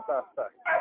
Na persze. Na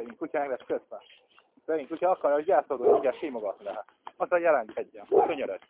Szegény kutyának lesz kötve. Szegény kutya akar, hogy gyászolni, mindjárt simogatni lehet. Aztán jelentkedjen. Könyörög.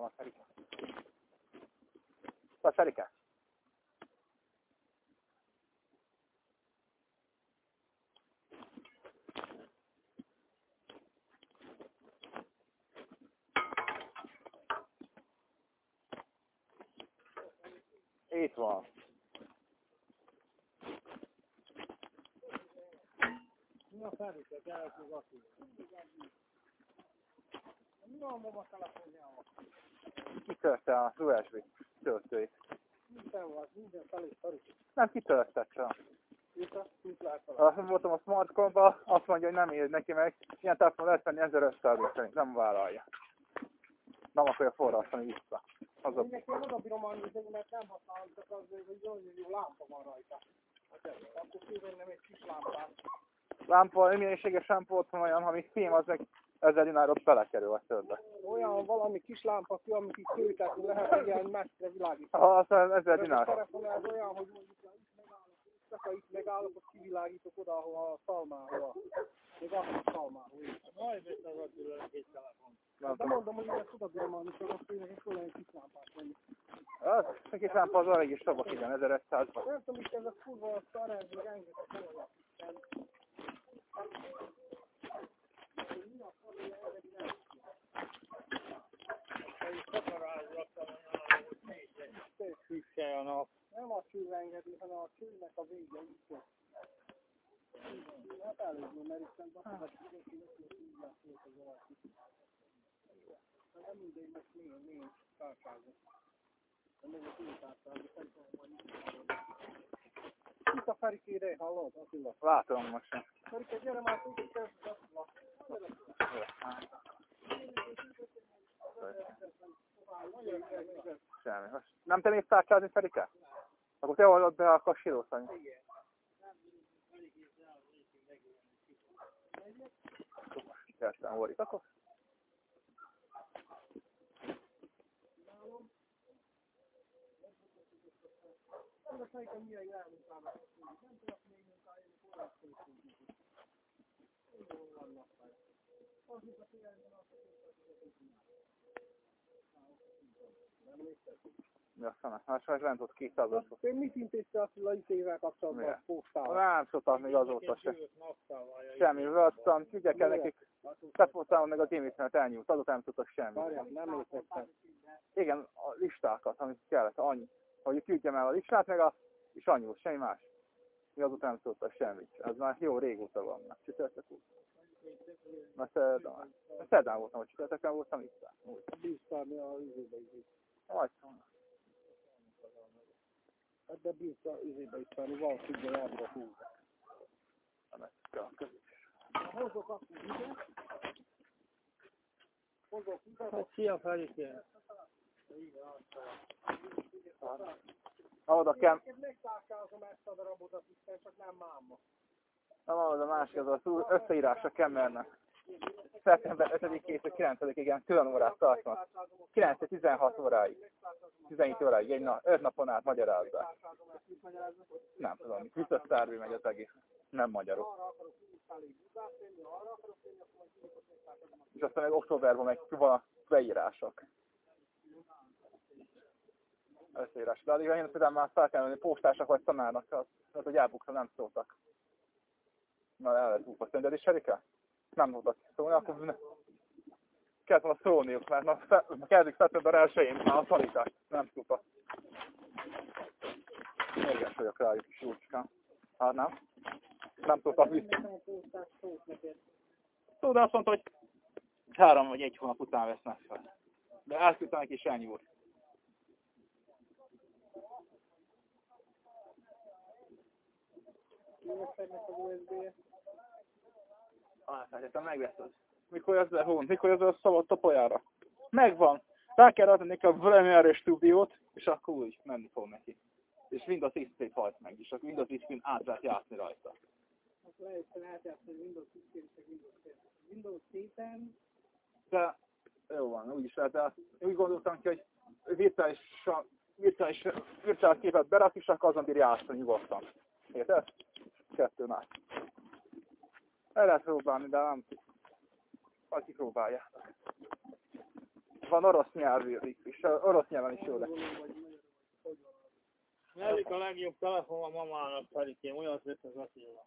Van Szerike. Van Szerike. Itt van. Mi a felvétel, gyerek, az aki. Mi van ma a telefonjával? Kitörte az USB töltőjét. Minden van, minden felé. Nem. És azt voltam a smartphone azt mondja, hogy nem ír neki meg. Ilyen telefon lehet venni 1500 szerint, nem vállalja. Nem akarja forrasztani vissza. Az a... Mindenki oda bírom annyi, mert nem használom, csak az, hogy nagyon jó lámpa van rajta. Hát, Akkor kivenném egy kis lámpát. Lámpa, minőséges lámpa ott van olyan, még film, az meg 1000 dinárot belekerül a többbe. Olyan valami kis lámpa ki, amit így kőtetni lehet, ilyen messzire világítani. Ha aztán 1000 Ez a dinár. telefon ez olyan, hogy mondjuk ha itt megállok, csak ha itt megállok, akkor kivilágítok oda, ahol a szalmáhol. Még ahol a szalmáhol. Majd visszagadul egy telefon. Nem mondom, hogy ezt oda bírom annyi, csak azt én föl egy kis lámpát venni. Az, a kis lámpa az elég is sokba igen, 1500-ban. Nem tudom, itt ez a kurva szar, ez még rengeteg olyan. Süsse a nap. Nem a cső engedi, hanem a csőnek a vége itt van. Hát elég, mert itt nem azt hogy mindenki neki így játszott az alakít. Hát nem mindegy, most mi, mi társágok. De még a túl társágok, nem tudom, hogy Itt a Ferikére, hallod, Attila? Látom most. Ferike, gyere már, tudjuk kezdeni, Attila. Semmi. Most nem te mész tárcsázni Ferike? Akkor te oldod be a kassilót, Sanyi. Értem, Óri. Akkor Az a fejtem milyen jelmunkának. Nem tudok még munkáján, forrászkodni. Jól vannak fel. Az itt a figyelmen azt mi a szeme? Hát sajnos nem tudsz 200 os Én mit intézte a izével kapcsolatban a postával? Nem szoktak még azóta se. Semmi, völtem, küldjek el nekik. Befolytálom meg a gémét, elnyúlt, azóta nem tudtak semmi. Várjál, nem értettem. Igen, a listákat, amit kellett, annyi. Hogy küldjem el a listát, meg a, és annyi, semmi más. Mi azóta nem tudtak semmit. Ez már jó régóta van, már csütörtök óta. Mert szerdán, szerdán voltam, hogy csütörtökön voltam itt. Bíztálni a izébe is. Majd, Hát de bízta izébe is tenni, van függő elbra húzni. nem ezt kell a közé. Hozok akkor ide. Hozok ide. Hát szia Felikén. Na, oda kell, Én megtárkázom ezt a darabot, azt hiszem, csak nem máma. na, oda a másik, az az összeírás a Kemmernek. Szeptember 5-től 9-ig igen, külön órát tartnak. 9-16 óráig. 17 óráig, egy nap, 5 napon át magyarázzák. Nem tudom, mit visszasztárvi megy az egész. Nem megtárkázom. És aztán meg októberben meg van a beírások. Összeírás. De addig én például már fel kell menni postásnak vagy tanárnak, az, az hogy elbukta, nem szóltak. Na, el lehet úpa. Szerinted is Erika? Nem tudtak szólni, akkor ne. Kellett volna szólniuk, mert ma, fe, kezdik szeptember elsőjén már a tanítás. Nem tudtak. Mérges vagyok rájuk is, Júcskám. Hát nem? Nem tudtak vissza. Tudod, azt mondta, hogy három vagy egy hónap után vesznek fel. De elküldtem neki Sányi úr. Kiveszernek az USB-et. Átlátom, megveszed. Mikor az le hón? Mikor az a szabad topolyára? Megvan. Rá kell adni neki a Premiere stúdiót, és akkor úgy menni fog neki. És Windows XP halt meg, és akkor Windows XP-n át lehet játszani rajta. Azt lehetne átjátszani Windows 10 és Windows 10. Windows 10-en De jó van, úgy is lehet, de úgy gondoltam ki, hogy virtuális, virtuális, virtuális képet berak, és akkor azon bírja játszani nyugodtan. Érted? Kettőn át. El lehet próbálni, de nem Majd kipróbáljátok. Van orosz nyelvű is, orosz nyelven is jó lesz. Melyik a legjobb telefon a mamának, Felikém? Olyan szép az Attila.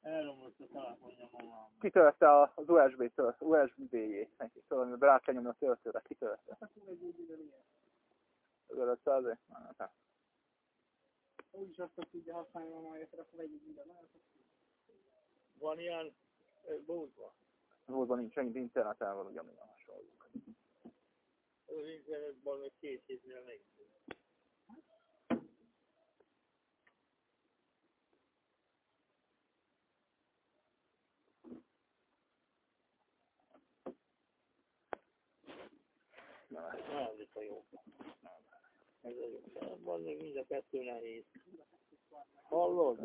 Elromlott a telefonja mamának. Kitörte az USB-től, USB-jét neki, tudod, amiben rá kell nyomni a töltőre, kitörte. akkor egy úgy ugyanilyen. 5500 Hát, Úgyis azt tudja használni a máját, akkor vegyük ide. Na, Van ilyen búzva. Valóban nincs, megint interneten van ugyanolyan hasonló. Az internetben még két hétnél még. Na, ez Na, ez itt a jó. Ez a jó. Van még mind a kettő nehéz. Hallod?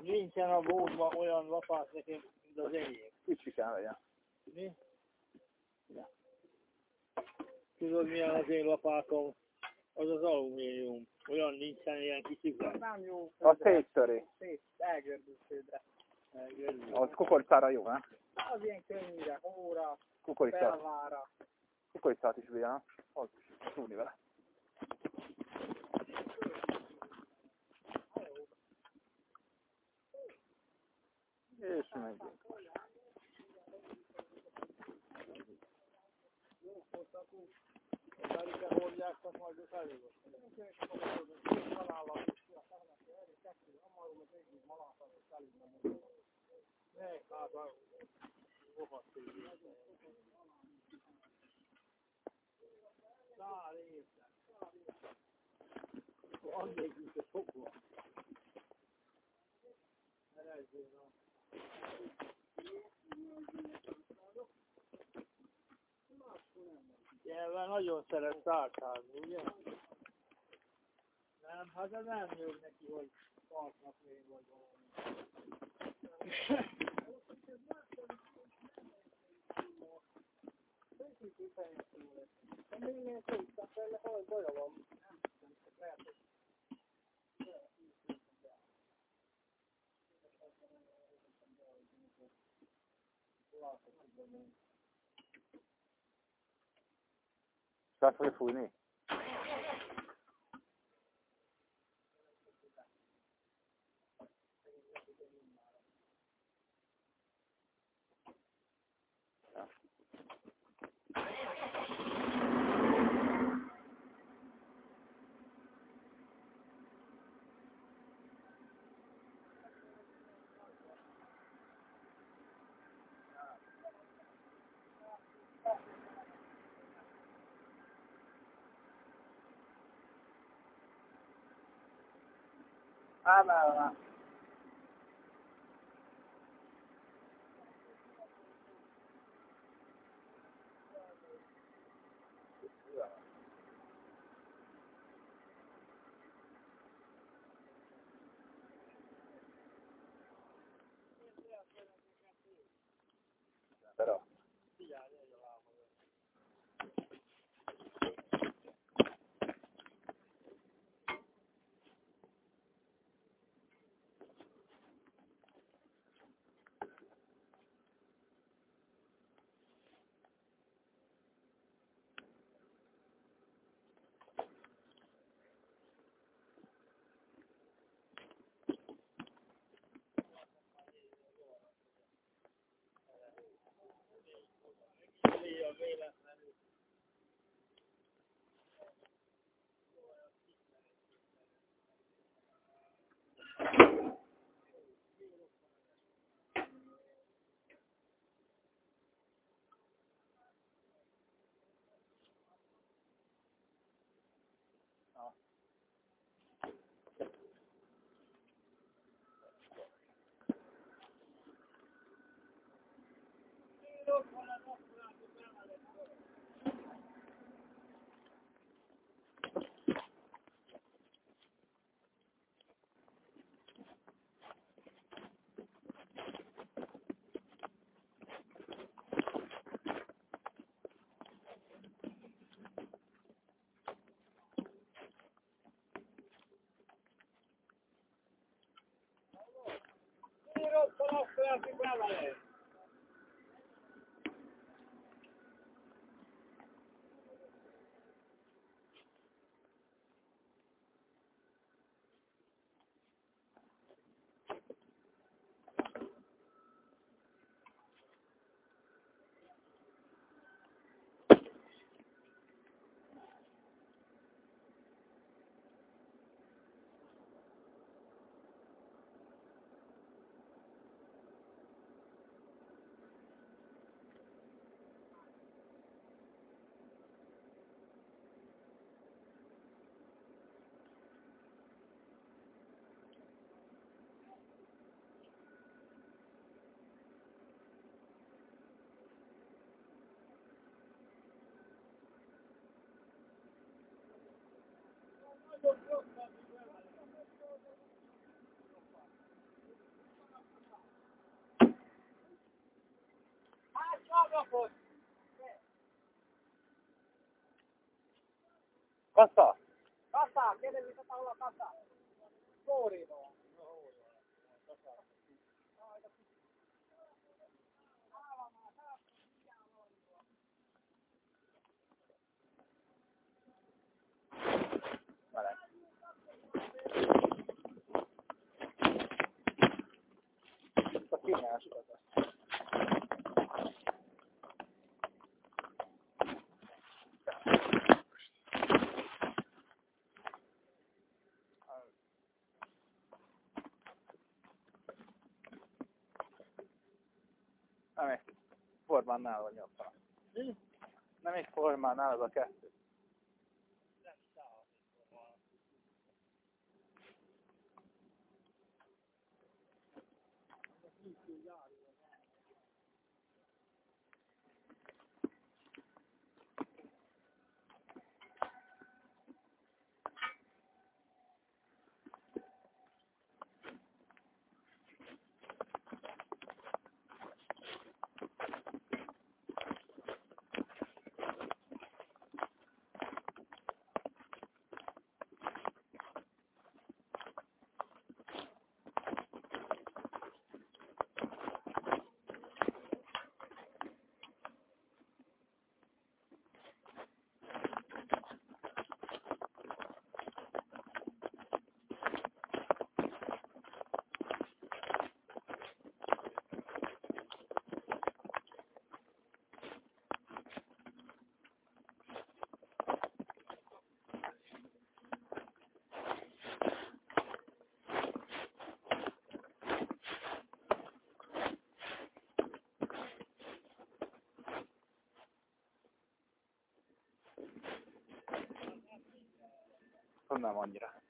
Nincsen a bódban olyan lapás nekem, mint az enyém. kicsi kell legyen. Mi? Tudod milyen az én lapátom? Az az alumínium. Olyan nincsen ilyen kicsikben. Nem jó. A széttöri. Szép, elgördült szédre. Az kukoricára jó, nem? Az ilyen könnyűre, hóra, Kukoricát. felvára. Kukoricát is nem? Az is tudni vele. És megyünk. Pedig hordják, majd ők elég. Ne, hát a rohadt éjjel. Szár évben. Annyi is a szokva. Erezzél, no. Ilyenben nagyon szeret szárkázni, ugye? Nem, hát ez nem jó neki, hogy partnak én vagy valami. Több, tehát ennek olyan baja. Fel A M ạ. Pero Vastaa. Vastaa, kenen pitää olla vastaa? Suuriin on. Aspetta. Nem egy formánál vagy nyomta. Nem egy formánál az a kettő. Nem annyira.